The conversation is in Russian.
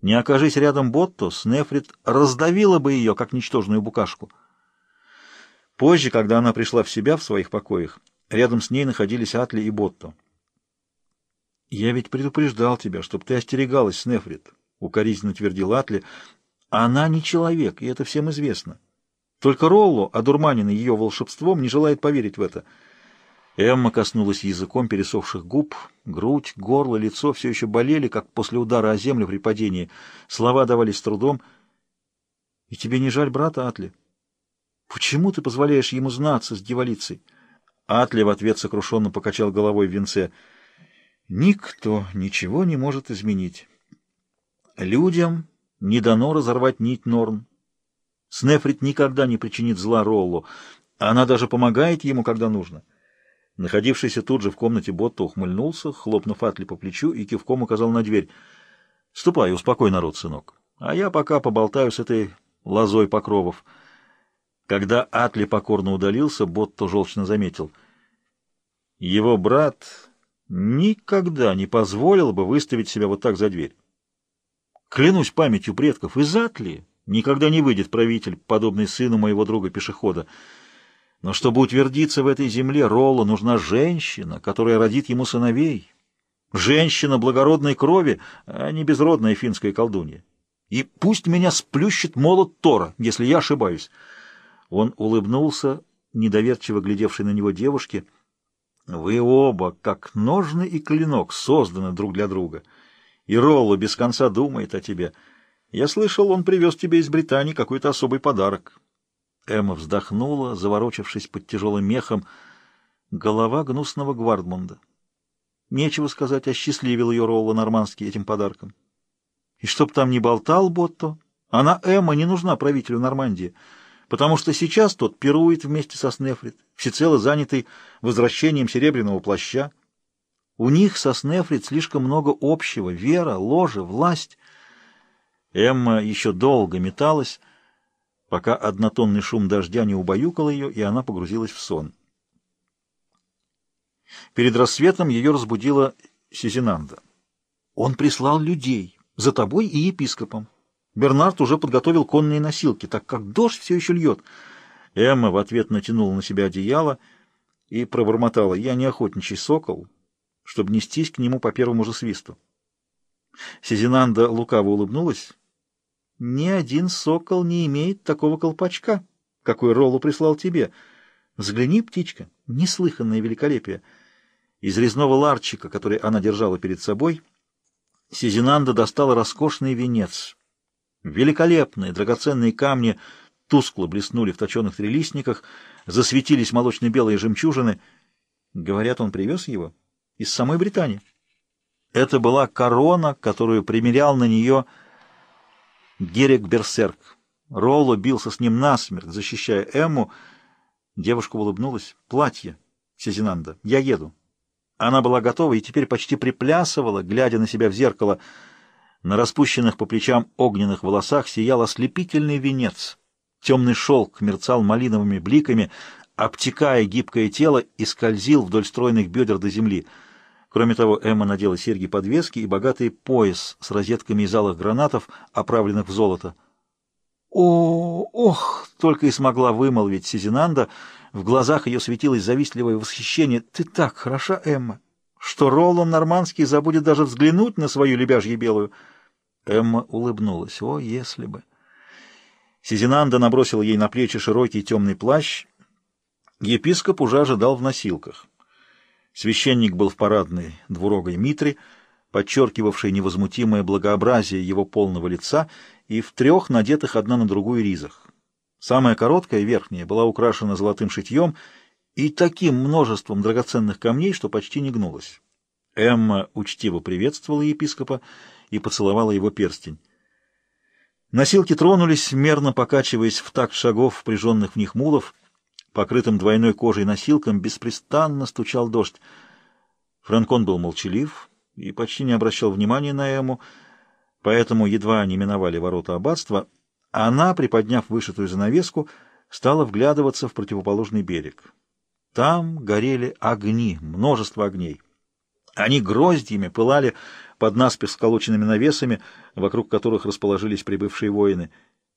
Не окажись рядом Ботто, Снефрит раздавила бы ее, как ничтожную букашку. Позже, когда она пришла в себя в своих покоях, рядом с ней находились Атли и Ботто. «Я ведь предупреждал тебя, чтобы ты остерегалась, Снефрит», — укоризненно твердил Атли. «Она не человек, и это всем известно. Только Ролло, одурманенный ее волшебством, не желает поверить в это». Эмма коснулась языком пересохших губ, грудь, горло, лицо все еще болели, как после удара о землю при падении. Слова давались с трудом. — И тебе не жаль брата, Атли? Почему ты позволяешь ему знаться с дьяволицей? Атли в ответ сокрушенно покачал головой в венце. — Никто ничего не может изменить. Людям не дано разорвать нить Норн. Снефрит никогда не причинит зла Роллу. Она даже помогает ему, когда нужно. — Находившийся тут же в комнате Ботто ухмыльнулся, хлопнув Атли по плечу и кивком указал на дверь. — Ступай, успокой народ, сынок. А я пока поболтаю с этой лозой покровов. Когда Атли покорно удалился, Ботто желчно заметил. Его брат никогда не позволил бы выставить себя вот так за дверь. Клянусь памятью предков, из Атли никогда не выйдет правитель, подобный сыну моего друга-пешехода. Но чтобы утвердиться в этой земле, Ролло нужна женщина, которая родит ему сыновей. Женщина благородной крови, а не безродная финская колдунья. И пусть меня сплющит молот Тора, если я ошибаюсь. Он улыбнулся, недоверчиво глядевшей на него девушке. Вы оба, как ножны и клинок, созданы друг для друга. И Ролло без конца думает о тебе. Я слышал, он привез тебе из Британии какой-то особый подарок. Эмма вздохнула, заворочившись под тяжелым мехом. Голова гнусного Гвардмунда. Нечего сказать, осчастливил ее Ролла Нормандский этим подарком. И чтоб там не болтал Ботто, она, Эмма, не нужна правителю Нормандии, потому что сейчас тот пирует вместе со Снефрит, всецело занятый возвращением серебряного плаща. У них со Снефрит слишком много общего — вера, ложа, власть. Эмма еще долго металась, пока однотонный шум дождя не убаюкал ее, и она погрузилась в сон. Перед рассветом ее разбудила Сизинанда. «Он прислал людей, за тобой и епископом. Бернард уже подготовил конные носилки, так как дождь все еще льет». Эмма в ответ натянула на себя одеяло и пробормотала «Я не охотничий сокол, чтобы нестись к нему по первому же свисту». Сизинанда лукаво улыбнулась ни один сокол не имеет такого колпачка, какой Роллу прислал тебе. Взгляни, птичка, неслыханное великолепие. Из резного ларчика, который она держала перед собой, Сизинанда достала роскошный венец. Великолепные драгоценные камни тускло блеснули в точенных трелистниках, засветились молочно-белые жемчужины. Говорят, он привез его из самой Британии. Это была корона, которую примерял на нее Герек Берсерк. Ролло бился с ним насмерть, защищая Эмму. Девушка улыбнулась. «Платье, Сизинанда, я еду». Она была готова и теперь почти приплясывала, глядя на себя в зеркало. На распущенных по плечам огненных волосах сиял ослепительный венец. Темный шелк мерцал малиновыми бликами, обтекая гибкое тело и скользил вдоль стройных бедер до земли — Кроме того, Эмма надела серьги-подвески и богатый пояс с розетками из алых гранатов, оправленных в золото. «О, ох!» — только и смогла вымолвить Сизинанда. В глазах ее светилось завистливое восхищение. «Ты так хороша, Эмма, что Ролан Нормандский забудет даже взглянуть на свою лебяжью белую». Эмма улыбнулась. «О, если бы!» Сизинанда набросила ей на плечи широкий темный плащ. Епископ уже ожидал в носилках. Священник был в парадной двурогой митре, подчеркивавшей невозмутимое благообразие его полного лица, и в трех надетых одна на другую ризах. Самая короткая, верхняя, была украшена золотым шитьем и таким множеством драгоценных камней, что почти не гнулась. Эмма учтиво приветствовала епископа и поцеловала его перстень. Носилки тронулись, мерно покачиваясь в такт шагов, впряженных в них мулов — покрытым двойной кожей носилкам, беспрестанно стучал дождь. Франкон был молчалив и почти не обращал внимания на Эму, поэтому едва они миновали ворота аббатства, она, приподняв вышитую занавеску, стала вглядываться в противоположный берег. Там горели огни, множество огней. Они гроздьями пылали под наспех сколоченными навесами, вокруг которых расположились прибывшие воины —